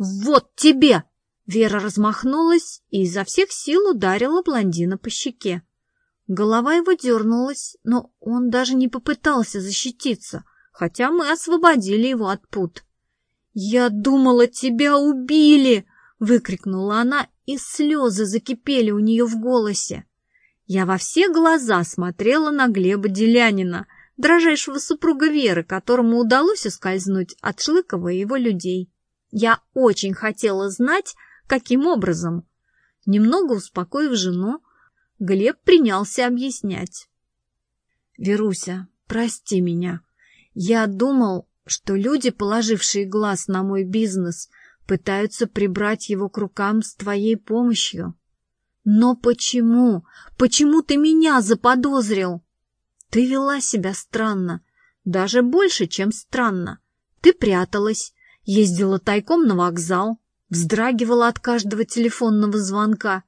«Вот тебе!» Вера размахнулась и изо всех сил ударила блондина по щеке. Голова его дернулась, но он даже не попытался защититься, хотя мы освободили его от пут. «Я думала, тебя убили!» — выкрикнула она, и слезы закипели у нее в голосе. Я во все глаза смотрела на Глеба Делянина, дрожайшего супруга Веры, которому удалось ускользнуть от Шлыкова и его людей. Я очень хотела знать, каким образом. Немного успокоив жену, Глеб принялся объяснять. «Веруся, прости меня. Я думал, что люди, положившие глаз на мой бизнес, пытаются прибрать его к рукам с твоей помощью. Но почему? Почему ты меня заподозрил? Ты вела себя странно, даже больше, чем странно. Ты пряталась, ездила тайком на вокзал, вздрагивала от каждого телефонного звонка.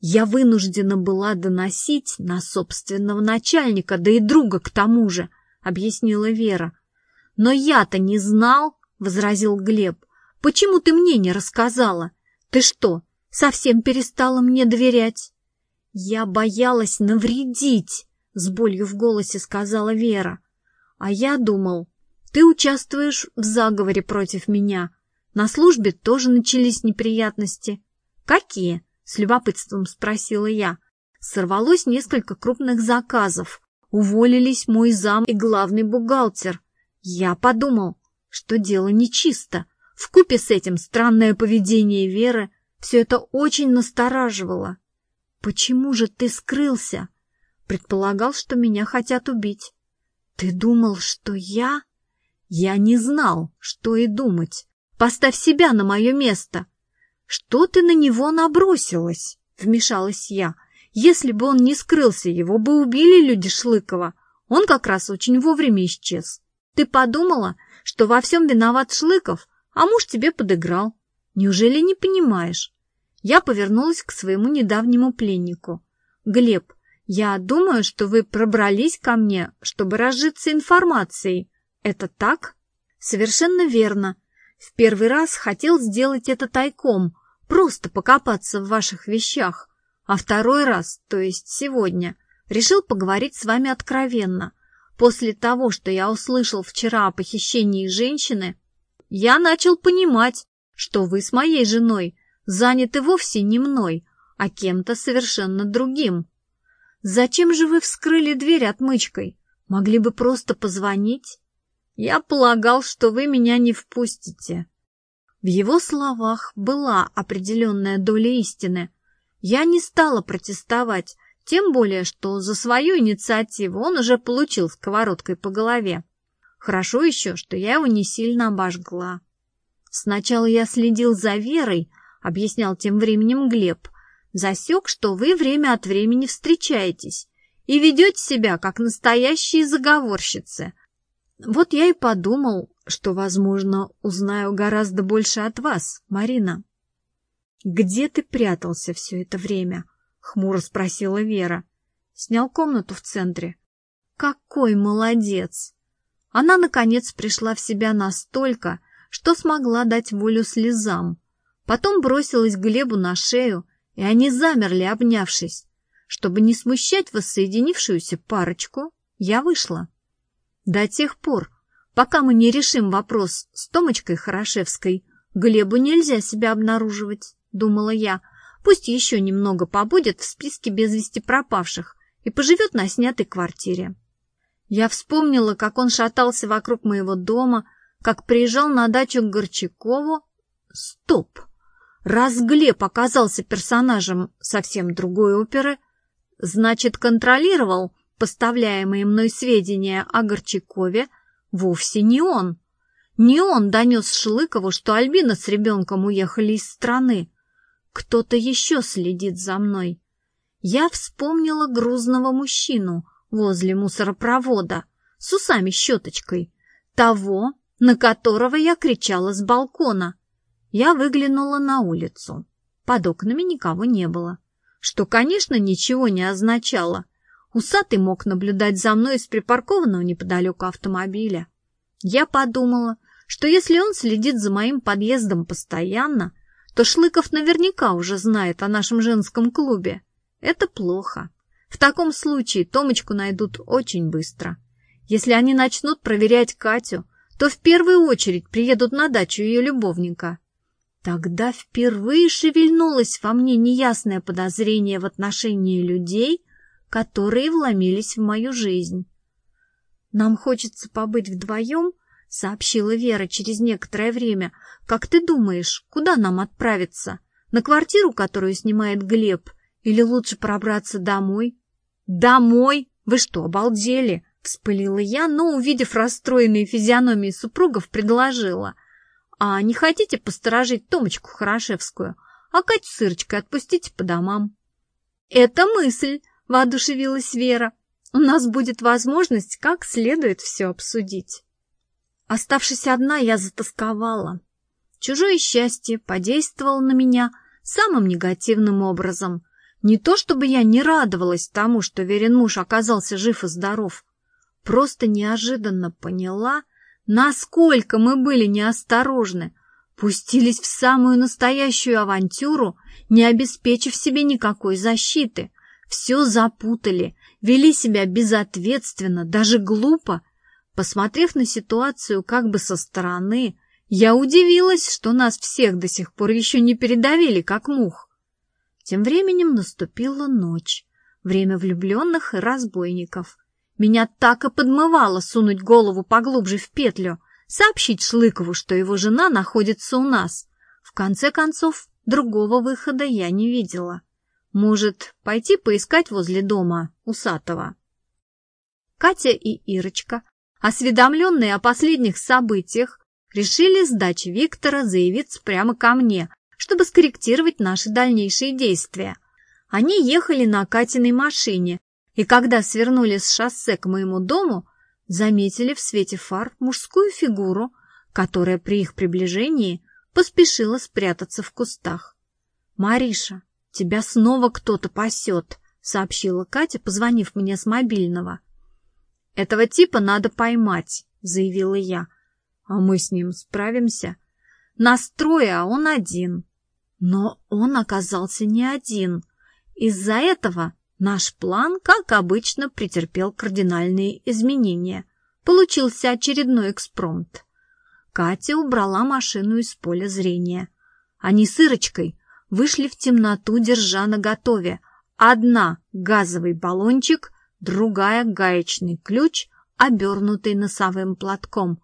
Я вынуждена была доносить на собственного начальника, да и друга к тому же, — объяснила Вера. Но я-то не знал, — возразил Глеб. Почему ты мне не рассказала? Ты что, совсем перестала мне доверять. Я боялась навредить, с болью в голосе сказала Вера. А я думал, ты участвуешь в заговоре против меня. На службе тоже начались неприятности. Какие? С любопытством спросила я. Сорвалось несколько крупных заказов. Уволились мой зам и главный бухгалтер. Я подумал, что дело нечисто. Вкупе с этим странное поведение Веры все это очень настораживало. «Почему же ты скрылся?» Предполагал, что меня хотят убить. «Ты думал, что я...» «Я не знал, что и думать. Поставь себя на мое место!» «Что ты на него набросилась?» — вмешалась я. «Если бы он не скрылся, его бы убили люди Шлыкова. Он как раз очень вовремя исчез. Ты подумала, что во всем виноват Шлыков, а муж тебе подыграл. Неужели не понимаешь? Я повернулась к своему недавнему пленнику. Глеб, я думаю, что вы пробрались ко мне, чтобы разжиться информацией. Это так? Совершенно верно. В первый раз хотел сделать это тайком, просто покопаться в ваших вещах. А второй раз, то есть сегодня, решил поговорить с вами откровенно. После того, что я услышал вчера о похищении женщины, я начал понимать, что вы с моей женой заняты вовсе не мной, а кем-то совершенно другим. Зачем же вы вскрыли дверь отмычкой? Могли бы просто позвонить? Я полагал, что вы меня не впустите. В его словах была определенная доля истины. Я не стала протестовать, тем более, что за свою инициативу он уже получил сковородкой по голове. Хорошо еще, что я его не сильно обожгла. Сначала я следил за Верой, объяснял тем временем Глеб, засек, что вы время от времени встречаетесь и ведете себя, как настоящие заговорщицы. Вот я и подумал, что, возможно, узнаю гораздо больше от вас, Марина. «Где ты прятался все это время?» — хмуро спросила Вера. «Снял комнату в центре». «Какой молодец!» Она, наконец, пришла в себя настолько, что смогла дать волю слезам. Потом бросилась Глебу на шею, и они замерли, обнявшись. Чтобы не смущать воссоединившуюся парочку, я вышла. До тех пор, пока мы не решим вопрос с Томочкой Хорошевской, Глебу нельзя себя обнаруживать, думала я. Пусть еще немного побудет в списке без вести пропавших и поживет на снятой квартире. Я вспомнила, как он шатался вокруг моего дома, как приезжал на дачу к Горчакову. Стоп! Раз Глеб оказался персонажем совсем другой оперы, значит, контролировал поставляемые мной сведения о Горчакове вовсе не он. Не он донес Шлыкову, что Альбина с ребенком уехали из страны. Кто-то еще следит за мной. Я вспомнила грузного мужчину — возле мусоропровода с усами-щеточкой, того, на которого я кричала с балкона. Я выглянула на улицу. Под окнами никого не было, что, конечно, ничего не означало. Усатый мог наблюдать за мной из припаркованного неподалеку автомобиля. Я подумала, что если он следит за моим подъездом постоянно, то Шлыков наверняка уже знает о нашем женском клубе. Это плохо. В таком случае Томочку найдут очень быстро. Если они начнут проверять Катю, то в первую очередь приедут на дачу ее любовника. Тогда впервые шевельнулось во мне неясное подозрение в отношении людей, которые вломились в мою жизнь. «Нам хочется побыть вдвоем», — сообщила Вера через некоторое время. «Как ты думаешь, куда нам отправиться? На квартиру, которую снимает Глеб, или лучше пробраться домой?» «Домой? Вы что, обалдели?» — вспылила я, но, увидев расстроенные физиономии супругов, предложила. «А не хотите посторожить Томочку Хорошевскую, а Катю с Ирочкой отпустите по домам?» «Это мысль!» — воодушевилась Вера. «У нас будет возможность как следует все обсудить». Оставшись одна, я затасковала. Чужое счастье подействовало на меня самым негативным образом — не то чтобы я не радовалась тому, что верен муж оказался жив и здоров, просто неожиданно поняла, насколько мы были неосторожны, пустились в самую настоящую авантюру, не обеспечив себе никакой защиты, все запутали, вели себя безответственно, даже глупо. Посмотрев на ситуацию как бы со стороны, я удивилась, что нас всех до сих пор еще не передавили, как мух. Тем временем наступила ночь, время влюбленных и разбойников. Меня так и подмывало сунуть голову поглубже в петлю, сообщить Шлыкову, что его жена находится у нас. В конце концов, другого выхода я не видела. Может, пойти поискать возле дома Усатого? Катя и Ирочка, осведомленные о последних событиях, решили с дачи Виктора заявиться прямо ко мне, чтобы скорректировать наши дальнейшие действия. Они ехали на Катиной машине, и когда свернули с шоссе к моему дому, заметили в свете фар мужскую фигуру, которая при их приближении поспешила спрятаться в кустах. «Мариша, тебя снова кто-то пасет», — сообщила Катя, позвонив мне с мобильного. «Этого типа надо поймать», — заявила я. «А мы с ним справимся?» «Нас трое, а он один. Но он оказался не один. Из-за этого наш план, как обычно, претерпел кардинальные изменения. Получился очередной экспромт. Катя убрала машину из поля зрения. Они с Ирочкой вышли в темноту, держа наготове. Одна — газовый баллончик, другая — гаечный ключ, обернутый носовым платком.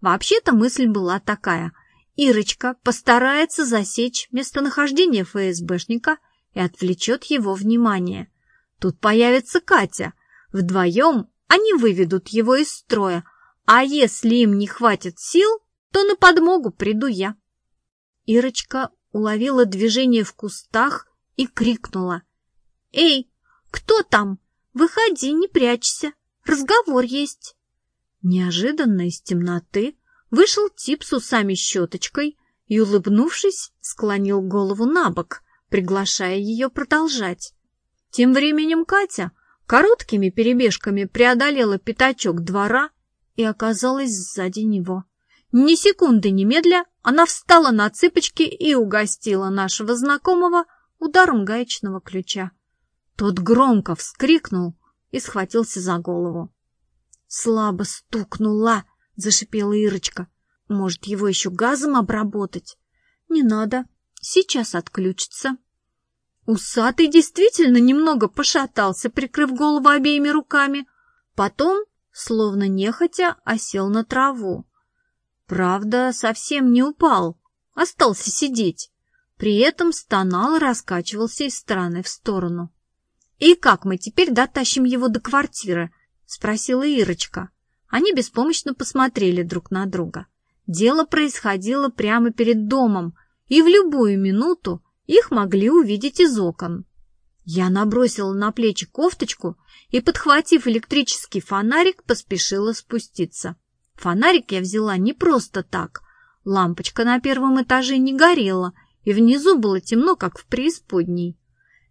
Вообще-то мысль была такая — Ирочка постарается засечь местонахождение ФСБшника и отвлечет его внимание. Тут появится Катя. Вдвоем они выведут его из строя, а если им не хватит сил, то на подмогу приду я. Ирочка уловила движение в кустах и крикнула. «Эй, кто там? Выходи, не прячься, разговор есть». Неожиданно из темноты Вышел тип с усами-щеточкой и, улыбнувшись, склонил голову на бок, приглашая ее продолжать. Тем временем Катя короткими перебежками преодолела пятачок двора и оказалась сзади него. Ни секунды немедля она встала на цыпочки и угостила нашего знакомого ударом гаечного ключа. Тот громко вскрикнул и схватился за голову. Слабо стукнула, зашипела Ирочка. Может, его еще газом обработать? Не надо, сейчас отключится. Усатый действительно немного пошатался, прикрыв голову обеими руками. Потом, словно нехотя, осел на траву. Правда, совсем не упал, остался сидеть. При этом стонал и раскачивался из стороны в сторону. «И как мы теперь дотащим его до квартиры?» — спросила Ирочка. Они беспомощно посмотрели друг на друга. Дело происходило прямо перед домом, и в любую минуту их могли увидеть из окон. Я набросила на плечи кофточку и, подхватив электрический фонарик, поспешила спуститься. Фонарик я взяла не просто так. Лампочка на первом этаже не горела, и внизу было темно, как в преисподней.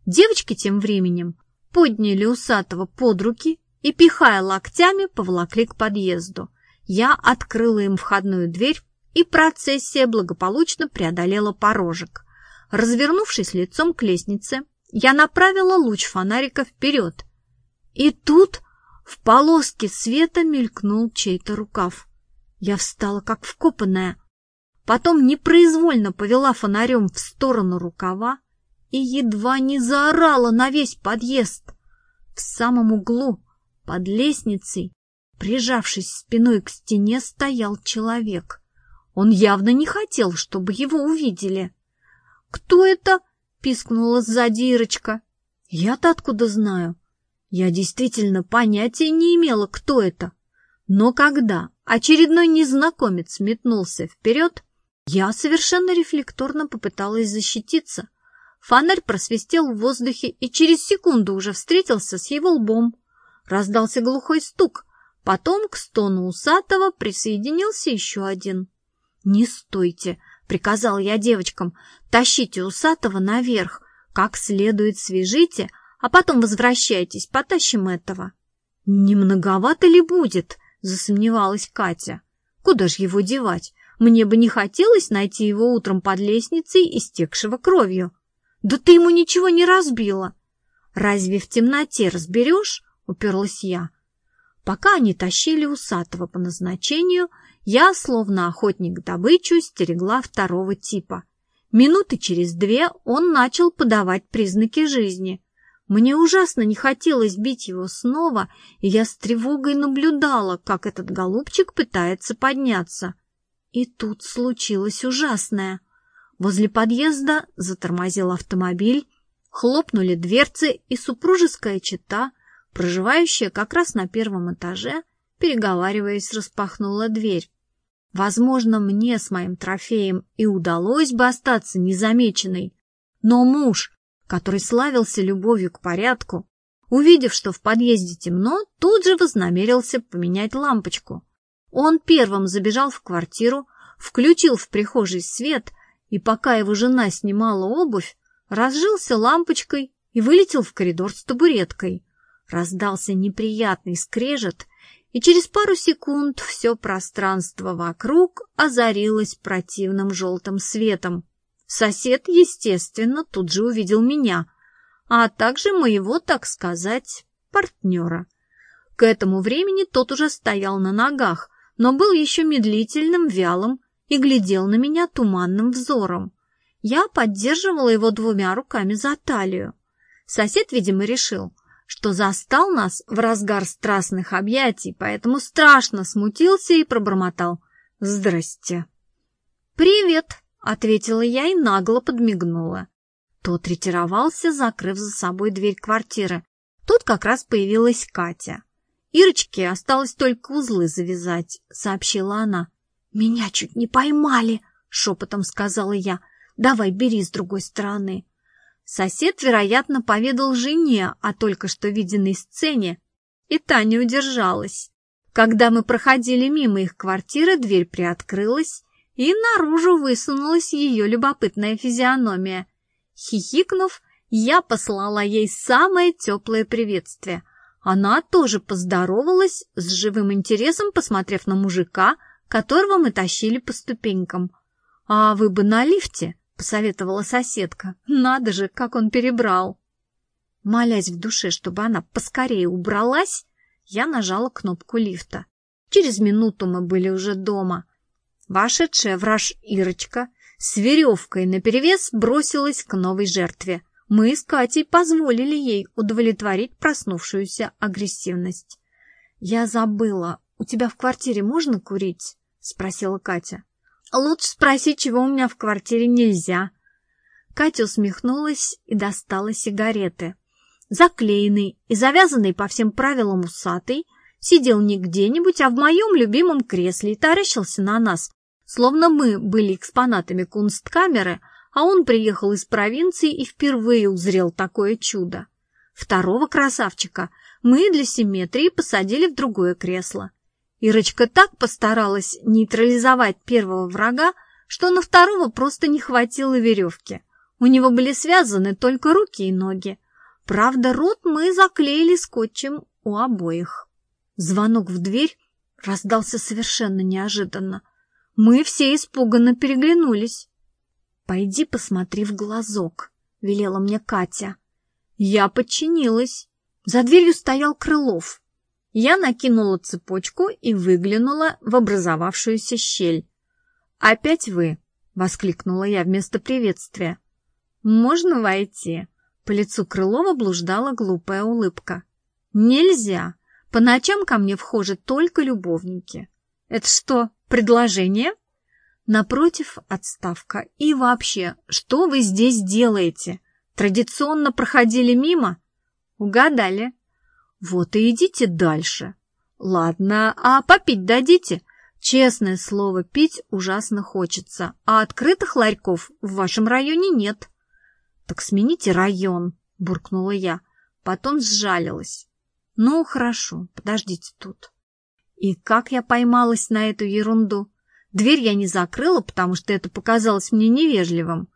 Девочки тем временем подняли усатого под руки и, пихая локтями, поволокли к подъезду. Я открыла им входную дверь и процессия благополучно преодолела порожек. Развернувшись лицом к лестнице, я направила луч фонарика вперед. И тут в полоске света мелькнул чей-то рукав. Я встала как вкопанная. Потом непроизвольно повела фонарем в сторону рукава и едва не заорала на весь подъезд. В самом углу, под лестницей, прижавшись спиной к стене, стоял человек. Он явно не хотел, чтобы его увидели. «Кто это?» — пискнула сзади Ирочка. «Я-то откуда знаю?» Я действительно понятия не имела, кто это. Но когда очередной незнакомец метнулся вперед, я совершенно рефлекторно попыталась защититься. Фонарь просвистел в воздухе и через секунду уже встретился с его лбом. Раздался глухой стук. Потом к стону усатого присоединился еще один. «Не стойте!» — приказал я девочкам. «Тащите усатого наверх, как следует свяжите, а потом возвращайтесь, потащим этого». «Не многовато ли будет?» — засомневалась Катя. «Куда ж его девать? Мне бы не хотелось найти его утром под лестницей, истекшего кровью». «Да ты ему ничего не разбила!» «Разве в темноте разберешь?» — уперлась я. Пока они тащили усатого по назначению, я, словно охотник добычу, стерегла второго типа. Минуты через две он начал подавать признаки жизни. Мне ужасно не хотелось бить его снова, и я с тревогой наблюдала, как этот голубчик пытается подняться. И тут случилось ужасное. Возле подъезда затормозил автомобиль, хлопнули дверцы, и супружеская чета, проживающая как раз на первом этаже, переговариваясь, распахнула дверь. Возможно, мне с моим трофеем и удалось бы остаться незамеченной, но муж, который славился любовью к порядку, увидев, что в подъезде темно, тут же вознамерился поменять лампочку. Он первым забежал в квартиру, включил в прихожей свет, и пока его жена снимала обувь, разжился лампочкой и вылетел в коридор с табуреткой. Раздался неприятный скрежет, и через пару секунд все пространство вокруг озарилось противным желтым светом. Сосед, естественно, тут же увидел меня, а также моего, так сказать, партнера. К этому времени тот уже стоял на ногах, но был еще медлительным, вялым и глядел на меня туманным взором. Я поддерживала его двумя руками за талию. Сосед, видимо, решил, что застал нас в разгар страстных объятий, поэтому страшно смутился и пробормотал «Здрасте». «Привет!» Ответила я и нагло подмигнула. Тот ретировался, закрыв за собой дверь квартиры. Тут как раз появилась Катя. «Ирочке осталось только узлы завязать», — сообщила она. «Меня чуть не поймали», — шепотом сказала я. «Давай, бери с другой стороны». Сосед, вероятно, поведал жене о только что виденной сцене, и Таня удержалась. Когда мы проходили мимо их квартиры, дверь приоткрылась, и наружу высунулась ее любопытная физиономия. Хихикнув, я послала ей самое теплое приветствие. Она тоже поздоровалась, с живым интересом посмотрев на мужика, которого мы тащили по ступенькам. «А вы бы на лифте?» — посоветовала соседка. «Надо же, как он перебрал!» Молясь в душе, чтобы она поскорее убралась, я нажала кнопку лифта. Через минуту мы были уже дома — Вошедшая враж Ирочка с веревкой наперевес бросилась к новой жертве. Мы с Катей позволили ей удовлетворить проснувшуюся агрессивность. «Я забыла. У тебя в квартире можно курить?» — спросила Катя. «Лучше спроси, чего у меня в квартире нельзя». Катя усмехнулась и достала сигареты. Заклеенный и завязанный по всем правилам усатый сидел не где-нибудь, а в моем любимом кресле и таращился на нас, Словно мы были экспонатами кунсткамеры, а он приехал из провинции и впервые узрел такое чудо. Второго красавчика мы для симметрии посадили в другое кресло. Ирочка так постаралась нейтрализовать первого врага, что на второго просто не хватило веревки. У него были связаны только руки и ноги. Правда, рот мы заклеили скотчем у обоих. Звонок в дверь раздался совершенно неожиданно. Мы все испуганно переглянулись. «Пойди посмотри в глазок», — велела мне Катя. Я подчинилась. За дверью стоял Крылов. Я накинула цепочку и выглянула в образовавшуюся щель. «Опять вы?» — воскликнула я вместо приветствия. «Можно войти?» По лицу Крылова блуждала глупая улыбка. «Нельзя. По ночам ко мне вхожи только любовники». «Это что, предложение?» Напротив, отставка. И вообще, что вы здесь делаете? Традиционно проходили мимо? Угадали. Вот и идите дальше. Ладно, а попить дадите? Честное слово, пить ужасно хочется, а открытых ларьков в вашем районе нет. Так смените район, буркнула я, потом сжалилась. Ну, хорошо, подождите тут. И как я поймалась на эту ерунду? Дверь я не закрыла, потому что это показалось мне невежливым.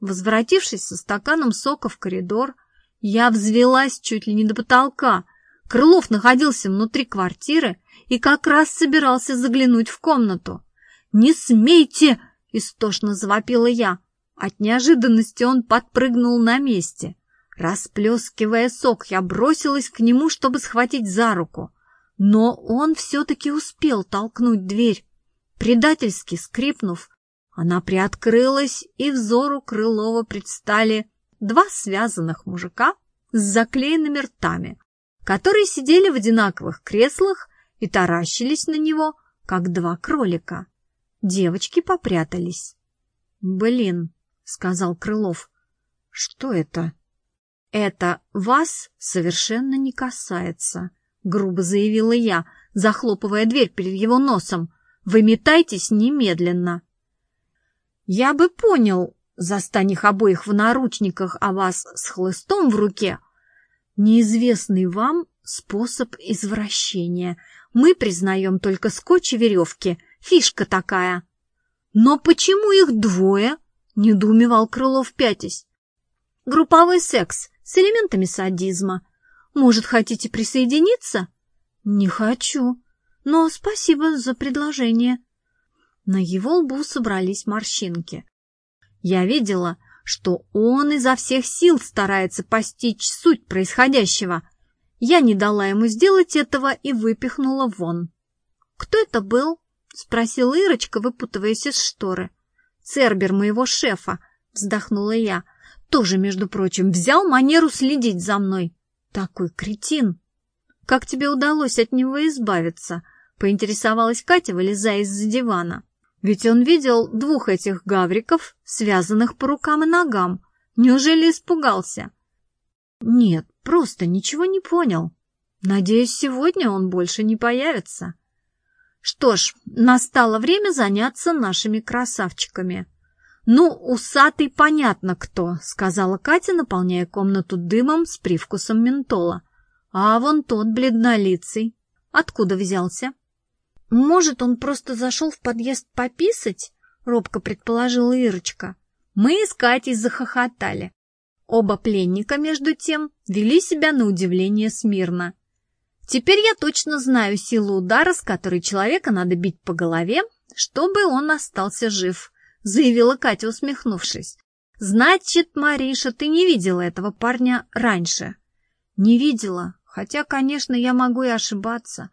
Возвратившись со стаканом сока в коридор, я взвелась чуть ли не до потолка. Крылов находился внутри квартиры и как раз собирался заглянуть в комнату. «Не смейте!» — истошно завопила я. От неожиданности он подпрыгнул на месте. Расплескивая сок, я бросилась к нему, чтобы схватить за руку. Но он все-таки успел толкнуть дверь. Предательски скрипнув, она приоткрылась, и взору Крылова предстали два связанных мужика с заклеенными ртами, которые сидели в одинаковых креслах и таращились на него, как два кролика. Девочки попрятались. «Блин», — сказал Крылов, — «что это?» «Это вас совершенно не касается», — грубо заявила я, захлопывая дверь перед его носом. Выметайтесь немедленно. Я бы понял, застань их обоих в наручниках, а вас с хлыстом в руке. Неизвестный вам способ извращения. Мы признаем только скотч и веревки. Фишка такая. Но почему их двое? Недоумевал Крылов пятясь. Групповой секс с элементами садизма. Может, хотите присоединиться? Не хочу. Но спасибо за предложение. На его лбу собрались морщинки. Я видела, что он изо всех сил старается постичь суть происходящего. Я не дала ему сделать этого и выпихнула вон. «Кто это был?» — спросила Ирочка, выпутываясь из шторы. «Цербер моего шефа», — вздохнула я. «Тоже, между прочим, взял манеру следить за мной. Такой кретин!» «Как тебе удалось от него избавиться?» — поинтересовалась Катя, вылезая из-за дивана. «Ведь он видел двух этих гавриков, связанных по рукам и ногам. Неужели испугался?» «Нет, просто ничего не понял. Надеюсь, сегодня он больше не появится». «Что ж, настало время заняться нашими красавчиками». «Ну, усатый понятно кто», — сказала Катя, наполняя комнату дымом с привкусом ментола. А вон тот бледнолицый. Откуда взялся? Может, он просто зашел в подъезд пописать? Робко предположила Ирочка. Мы с Катей захохотали. Оба пленника, между тем, вели себя на удивление смирно. Теперь я точно знаю силу удара, с которой человека надо бить по голове, чтобы он остался жив, заявила Катя, усмехнувшись. Значит, Мариша, ты не видела этого парня раньше? Не видела, Хотя, конечно, я могу и ошибаться.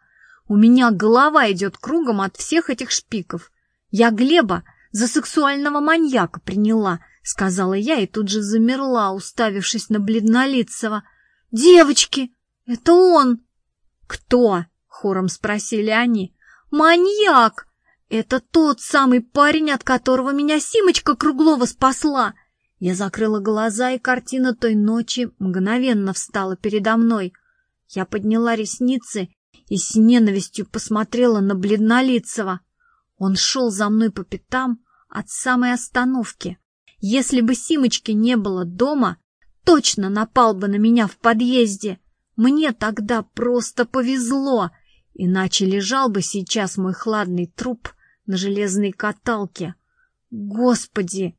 У меня голова идет кругом от всех этих шпиков. Я Глеба за сексуального маньяка приняла, сказала я и тут же замерла, уставившись на бледнолицего. «Девочки, это он!» «Кто?» — хором спросили они. «Маньяк! Это тот самый парень, от которого меня Симочка Круглова спасла!» Я закрыла глаза, и картина той ночи мгновенно встала передо мной — я подняла ресницы и с ненавистью посмотрела на бледнолицего. Он шел за мной по пятам от самой остановки. Если бы Симочки не было дома, точно напал бы на меня в подъезде. Мне тогда просто повезло, иначе лежал бы сейчас мой хладный труп на железной каталке. Господи!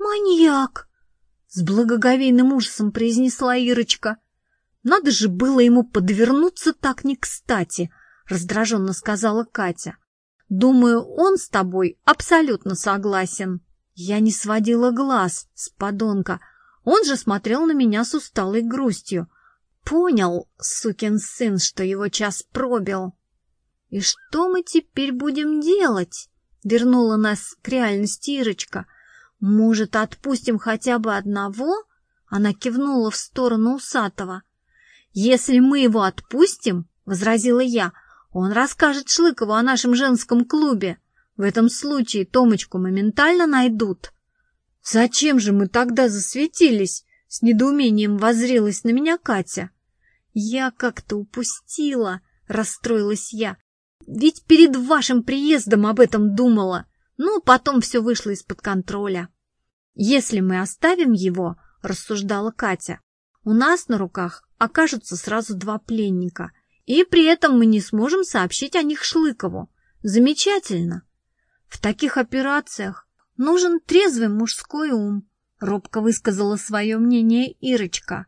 Маньяк! С благоговейным ужасом произнесла Ирочка — надо же было ему подвернуться так не кстати, раздраженно сказала Катя. Думаю, он с тобой абсолютно согласен. Я не сводила глаз с подонка. Он же смотрел на меня с усталой грустью. Понял, сукин сын, что его час пробил. И что мы теперь будем делать? Вернула нас к реальности Ирочка. Может, отпустим хотя бы одного? Она кивнула в сторону Усатого. Если мы его отпустим, возразила я, он расскажет Шлыкову о нашем женском клубе. В этом случае Томочку моментально найдут. Зачем же мы тогда засветились? С недоумением воззрелась на меня Катя. Я как-то упустила, расстроилась я. Ведь перед вашим приездом об этом думала. Ну, потом все вышло из-под контроля. Если мы оставим его, рассуждала Катя, у нас на руках окажутся сразу два пленника, и при этом мы не сможем сообщить о них Шлыкову. Замечательно. В таких операциях нужен трезвый мужской ум, робко высказала свое мнение Ирочка.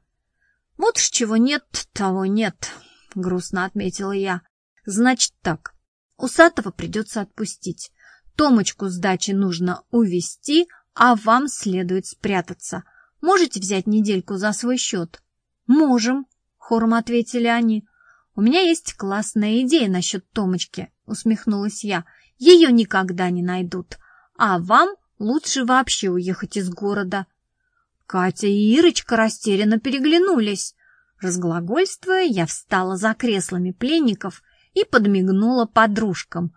Вот ж чего нет, того нет, грустно отметила я. Значит так, Усатого придется отпустить. Томочку с дачи нужно увести, а вам следует спрятаться. Можете взять недельку за свой счет? Можем, хором ответили они. У меня есть классная идея насчет Томочки, усмехнулась я. Ее никогда не найдут. А вам лучше вообще уехать из города. Катя и Ирочка растерянно переглянулись. Разглагольствуя, я встала за креслами пленников и подмигнула подружкам.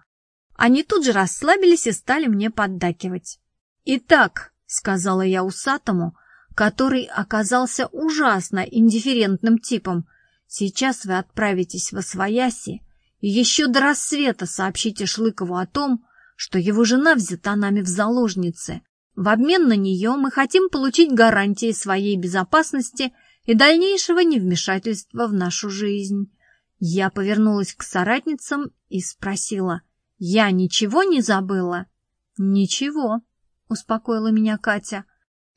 Они тут же расслабились и стали мне поддакивать. «Итак», — сказала я усатому, который оказался ужасно индифферентным типом, «сейчас вы отправитесь в Освояси и еще до рассвета сообщите Шлыкову о том, что его жена взята нами в заложницы. В обмен на нее мы хотим получить гарантии своей безопасности и дальнейшего невмешательства в нашу жизнь. Я повернулась к соратницам и спросила, «Я ничего не забыла?» «Ничего», — успокоила меня Катя.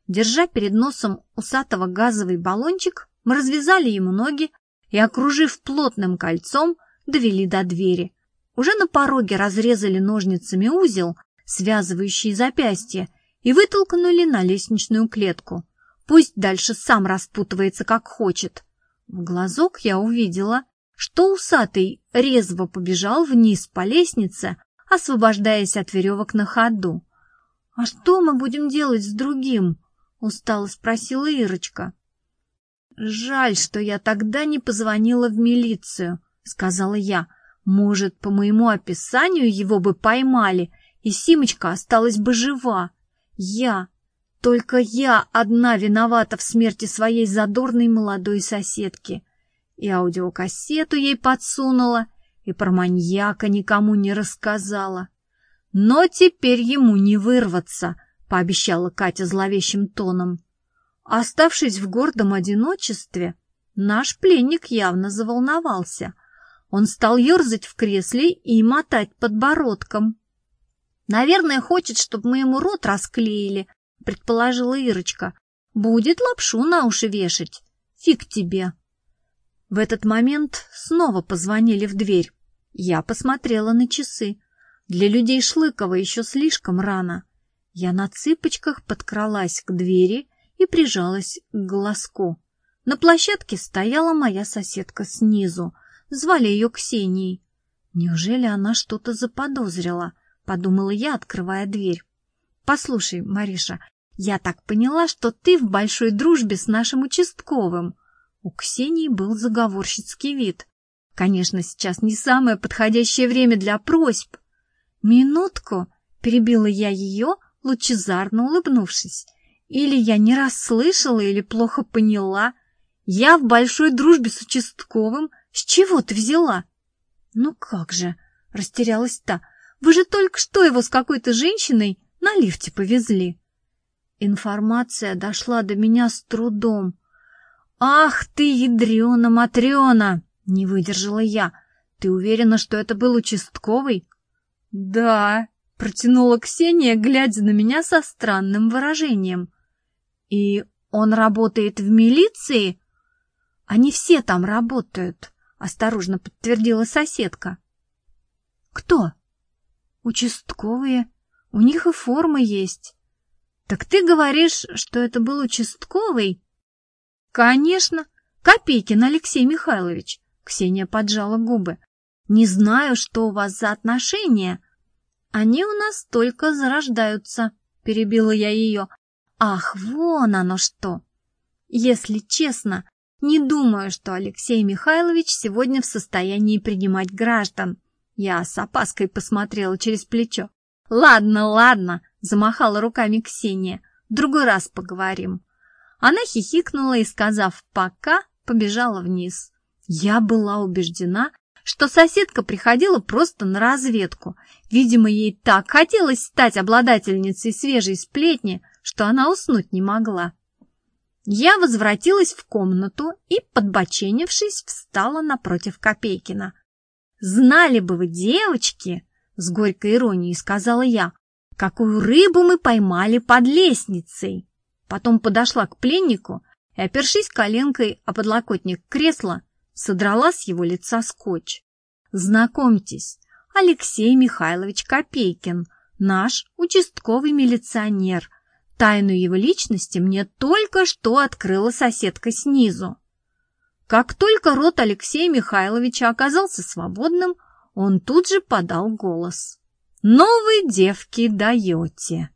Держа перед носом усатого газовый баллончик, мы развязали ему ноги и, окружив плотным кольцом, довели до двери. Уже на пороге разрезали ножницами узел, связывающий запястье, и вытолкнули на лестничную клетку. Пусть дальше сам распутывается, как хочет. В глазок я увидела, что усатый резво побежал вниз по лестнице, освобождаясь от веревок на ходу. «А что мы будем делать с другим?» — устало спросила Ирочка. «Жаль, что я тогда не позвонила в милицию», — сказала я. «Может, по моему описанию его бы поймали, и Симочка осталась бы жива. Я, только я одна виновата в смерти своей задорной молодой соседки и аудиокассету ей подсунула, и про маньяка никому не рассказала. Но теперь ему не вырваться, пообещала Катя зловещим тоном. Оставшись в гордом одиночестве, наш пленник явно заволновался. Он стал ерзать в кресле и мотать подбородком. «Наверное, хочет, чтобы мы ему рот расклеили», — предположила Ирочка. «Будет лапшу на уши вешать. Фиг тебе». В этот момент снова позвонили в дверь. Я посмотрела на часы. Для людей Шлыкова еще слишком рано. Я на цыпочках подкралась к двери и прижалась к голоску. На площадке стояла моя соседка снизу. Звали ее Ксенией. Неужели она что-то заподозрила? Подумала я, открывая дверь. Послушай, Мариша, я так поняла, что ты в большой дружбе с нашим участковым. У Ксении был заговорщицкий вид. Конечно, сейчас не самое подходящее время для просьб. «Минутку!» — перебила я ее, лучезарно улыбнувшись. «Или я не расслышала, или плохо поняла. Я в большой дружбе с участковым. С чего ты взяла?» «Ну как же!» — растерялась та. «Вы же только что его с какой-то женщиной на лифте повезли». Информация дошла до меня с трудом. «Ах ты, ядрена-матрена!» — не выдержала я. «Ты уверена, что это был участковый?» «Да», — протянула Ксения, глядя на меня со странным выражением. «И он работает в милиции?» «Они все там работают», — осторожно подтвердила соседка. «Кто?» Участковые. У них и форма есть. Так ты говоришь, что это был участковый? Конечно. Копейкин Алексей Михайлович. Ксения поджала губы. Не знаю, что у вас за отношения. Они у нас только зарождаются, перебила я ее. Ах, вон оно что. Если честно, не думаю, что Алексей Михайлович сегодня в состоянии принимать граждан. Я с опаской посмотрела через плечо. «Ладно, ладно», — замахала руками Ксения. «В другой раз поговорим». Она хихикнула и, сказав «пока», побежала вниз. Я была убеждена, что соседка приходила просто на разведку. Видимо, ей так хотелось стать обладательницей свежей сплетни, что она уснуть не могла. Я возвратилась в комнату и, подбоченившись, встала напротив Копейкина. «Знали бы вы, девочки!» — с горькой иронией сказала я. «Какую рыбу мы поймали под лестницей!» Потом подошла к пленнику и, опершись коленкой о подлокотник кресла, содрала с его лица скотч. «Знакомьтесь, Алексей Михайлович Копейкин, наш участковый милиционер. Тайну его личности мне только что открыла соседка снизу». Как только рот Алексея Михайловича оказался свободным, он тут же подал голос. «Ну вы, девки, даете!»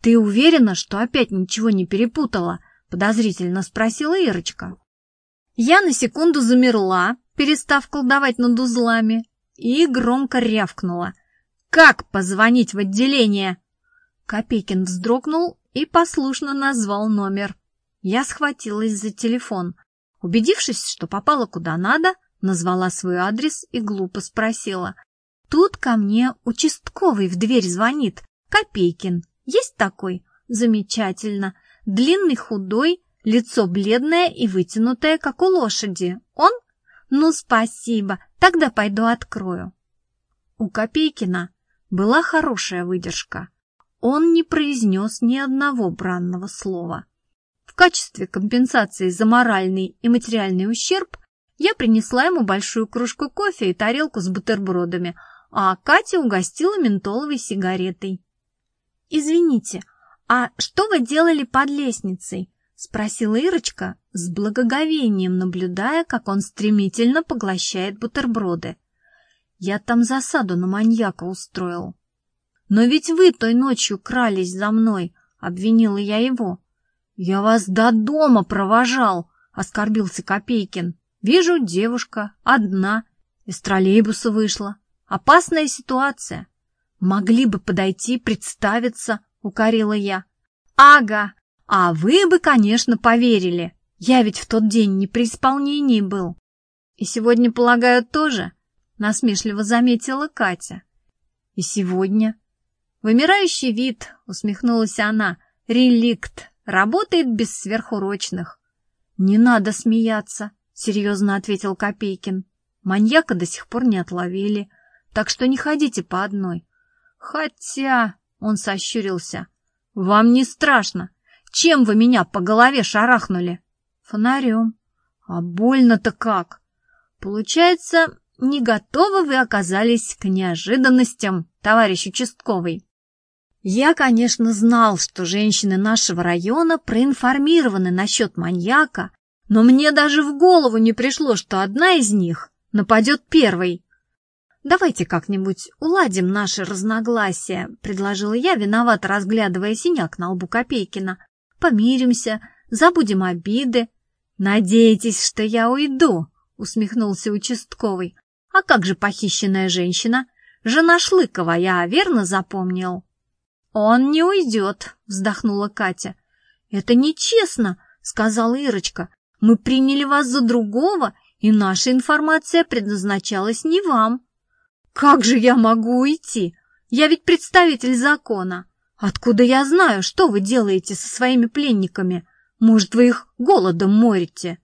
«Ты уверена, что опять ничего не перепутала?» — подозрительно спросила Ирочка. Я на секунду замерла, перестав колдовать над узлами, и громко рявкнула. «Как позвонить в отделение?» Копейкин вздрогнул и послушно назвал номер. Я схватилась за телефон. Убедившись, что попала куда надо, назвала свой адрес и глупо спросила. «Тут ко мне участковый в дверь звонит. Копейкин. Есть такой?» «Замечательно. Длинный, худой, лицо бледное и вытянутое, как у лошади. Он? Ну, спасибо. Тогда пойду открою». У Копейкина была хорошая выдержка. Он не произнес ни одного бранного слова. В качестве компенсации за моральный и материальный ущерб я принесла ему большую кружку кофе и тарелку с бутербродами, а Катя угостила ментоловой сигаретой. «Извините, а что вы делали под лестницей?» — спросила Ирочка, с благоговением наблюдая, как он стремительно поглощает бутерброды. «Я там засаду на маньяка устроил». «Но ведь вы той ночью крались за мной», — обвинила я его. «Я вас до дома провожал», — оскорбился Копейкин. «Вижу, девушка одна, из троллейбуса вышла. Опасная ситуация. Могли бы подойти, представиться», — укорила я. «Ага, а вы бы, конечно, поверили. Я ведь в тот день не при исполнении был». «И сегодня, полагаю, тоже?» — насмешливо заметила Катя. «И сегодня?» «Вымирающий вид», — усмехнулась она, — «реликт, Работает без сверхурочных. Не надо смеяться, серьезно ответил Копейкин. Маньяка до сих пор не отловили, так что не ходите по одной. Хотя, он сощурился, вам не страшно. Чем вы меня по голове шарахнули? Фонарем. А больно-то как? Получается, не готовы вы оказались к неожиданностям, товарищ участковый. Я, конечно, знал, что женщины нашего района проинформированы насчет маньяка, но мне даже в голову не пришло, что одна из них нападет первой. «Давайте как-нибудь уладим наши разногласия», — предложила я, виновато разглядывая синяк на лбу Копейкина. «Помиримся, забудем обиды». «Надеетесь, что я уйду?» — усмехнулся участковый. «А как же похищенная женщина? Жена Шлыкова, я верно запомнил?» «Он не уйдет», — вздохнула Катя. «Это нечестно», — сказала Ирочка. «Мы приняли вас за другого, и наша информация предназначалась не вам». «Как же я могу уйти? Я ведь представитель закона. Откуда я знаю, что вы делаете со своими пленниками? Может, вы их голодом морите?»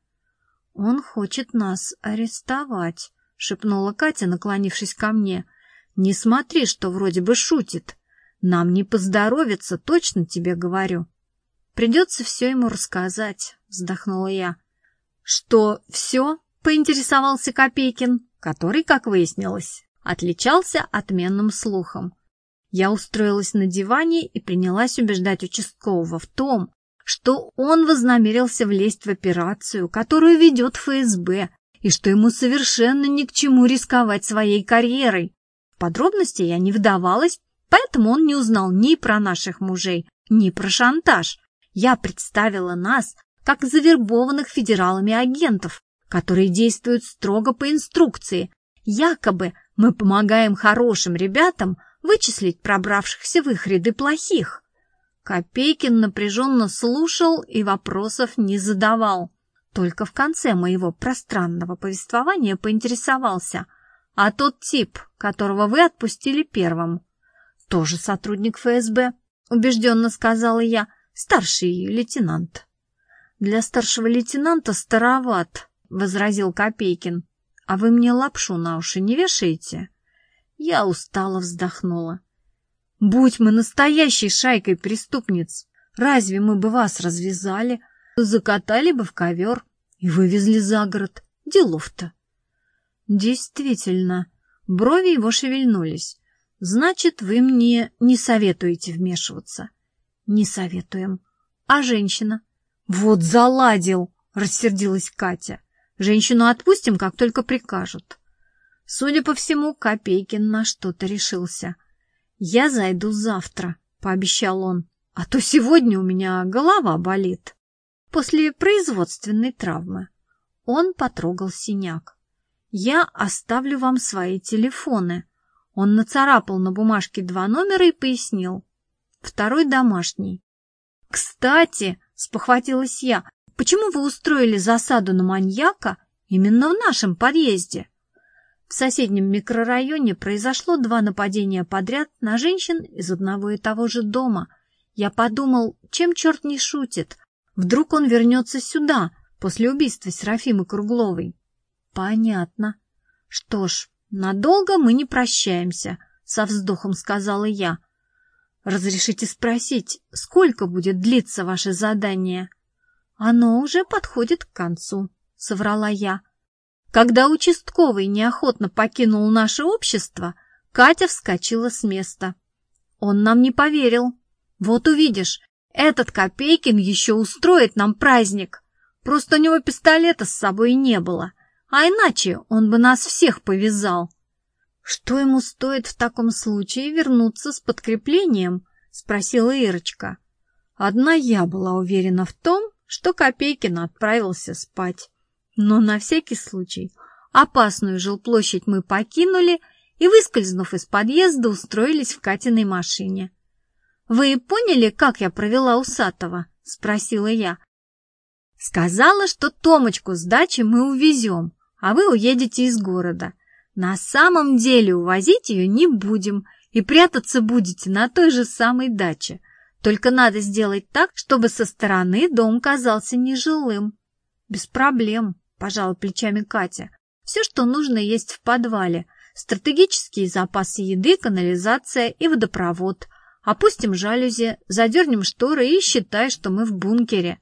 «Он хочет нас арестовать», — шепнула Катя, наклонившись ко мне. «Не смотри, что вроде бы шутит. Нам не поздоровится, точно тебе говорю. Придется все ему рассказать, вздохнула я. Что, все? Поинтересовался Копейкин, который, как выяснилось, отличался отменным слухом. Я устроилась на диване и принялась убеждать участкового в том, что он вознамерился влезть в операцию, которую ведет ФСБ, и что ему совершенно ни к чему рисковать своей карьерой. В подробности я не вдавалась, поэтому он не узнал ни про наших мужей, ни про шантаж. Я представила нас как завербованных федералами агентов, которые действуют строго по инструкции. Якобы мы помогаем хорошим ребятам вычислить пробравшихся в их ряды плохих. Копейкин напряженно слушал и вопросов не задавал. Только в конце моего пространного повествования поинтересовался, а тот тип, которого вы отпустили первым, тоже сотрудник ФСБ, убежденно сказала я, старший лейтенант. Для старшего лейтенанта староват, возразил Копейкин. А вы мне лапшу на уши не вешаете? Я устало вздохнула. Будь мы настоящей шайкой преступниц, разве мы бы вас развязали, закатали бы в ковер и вывезли за город? Делов-то. Действительно, брови его шевельнулись. Значит, вы мне не советуете вмешиваться. Не советуем. А женщина? Вот заладил, рассердилась Катя. Женщину отпустим, как только прикажут. Судя по всему, Копейкин на что-то решился. «Я зайду завтра», — пообещал он, «а то сегодня у меня голова болит». После производственной травмы он потрогал синяк. «Я оставлю вам свои телефоны». Он нацарапал на бумажке два номера и пояснил. Второй домашний. «Кстати», — спохватилась я, — «почему вы устроили засаду на маньяка именно в нашем подъезде?» В соседнем микрорайоне произошло два нападения подряд на женщин из одного и того же дома. Я подумал, чем черт не шутит. Вдруг он вернется сюда после убийства Серафимы Кругловой. Понятно. Что ж, надолго мы не прощаемся, со вздохом сказала я. Разрешите спросить, сколько будет длиться ваше задание? Оно уже подходит к концу, соврала я. Когда участковый неохотно покинул наше общество, Катя вскочила с места. Он нам не поверил. Вот увидишь, этот Копейкин еще устроит нам праздник. Просто у него пистолета с собой не было, а иначе он бы нас всех повязал. Что ему стоит в таком случае вернуться с подкреплением? Спросила Ирочка. Одна я была уверена в том, что Копейкин отправился спать. Но на всякий случай опасную жилплощадь мы покинули и, выскользнув из подъезда, устроились в Катиной машине. «Вы поняли, как я провела Усатого?» — спросила я. «Сказала, что Томочку с дачи мы увезем, а вы уедете из города. На самом деле увозить ее не будем, и прятаться будете на той же самой даче. Только надо сделать так, чтобы со стороны дом казался нежилым. Без проблем. — пожала плечами Катя. «Все, что нужно, есть в подвале. Стратегические запасы еды, канализация и водопровод. Опустим жалюзи, задернем шторы и считай, что мы в бункере».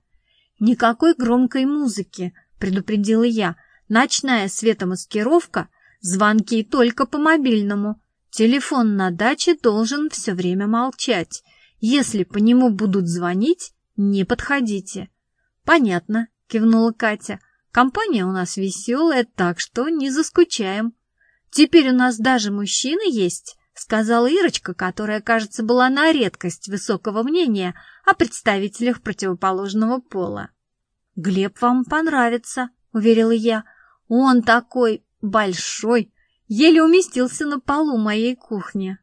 «Никакой громкой музыки», — предупредила я. «Ночная светомаскировка, звонки только по мобильному. Телефон на даче должен все время молчать. Если по нему будут звонить, не подходите». «Понятно», — кивнула Катя. Компания у нас веселая, так что не заскучаем. Теперь у нас даже мужчины есть, сказала Ирочка, которая, кажется, была на редкость высокого мнения о представителях противоположного пола. Глеб вам понравится, уверила я. Он такой большой, еле уместился на полу моей кухни.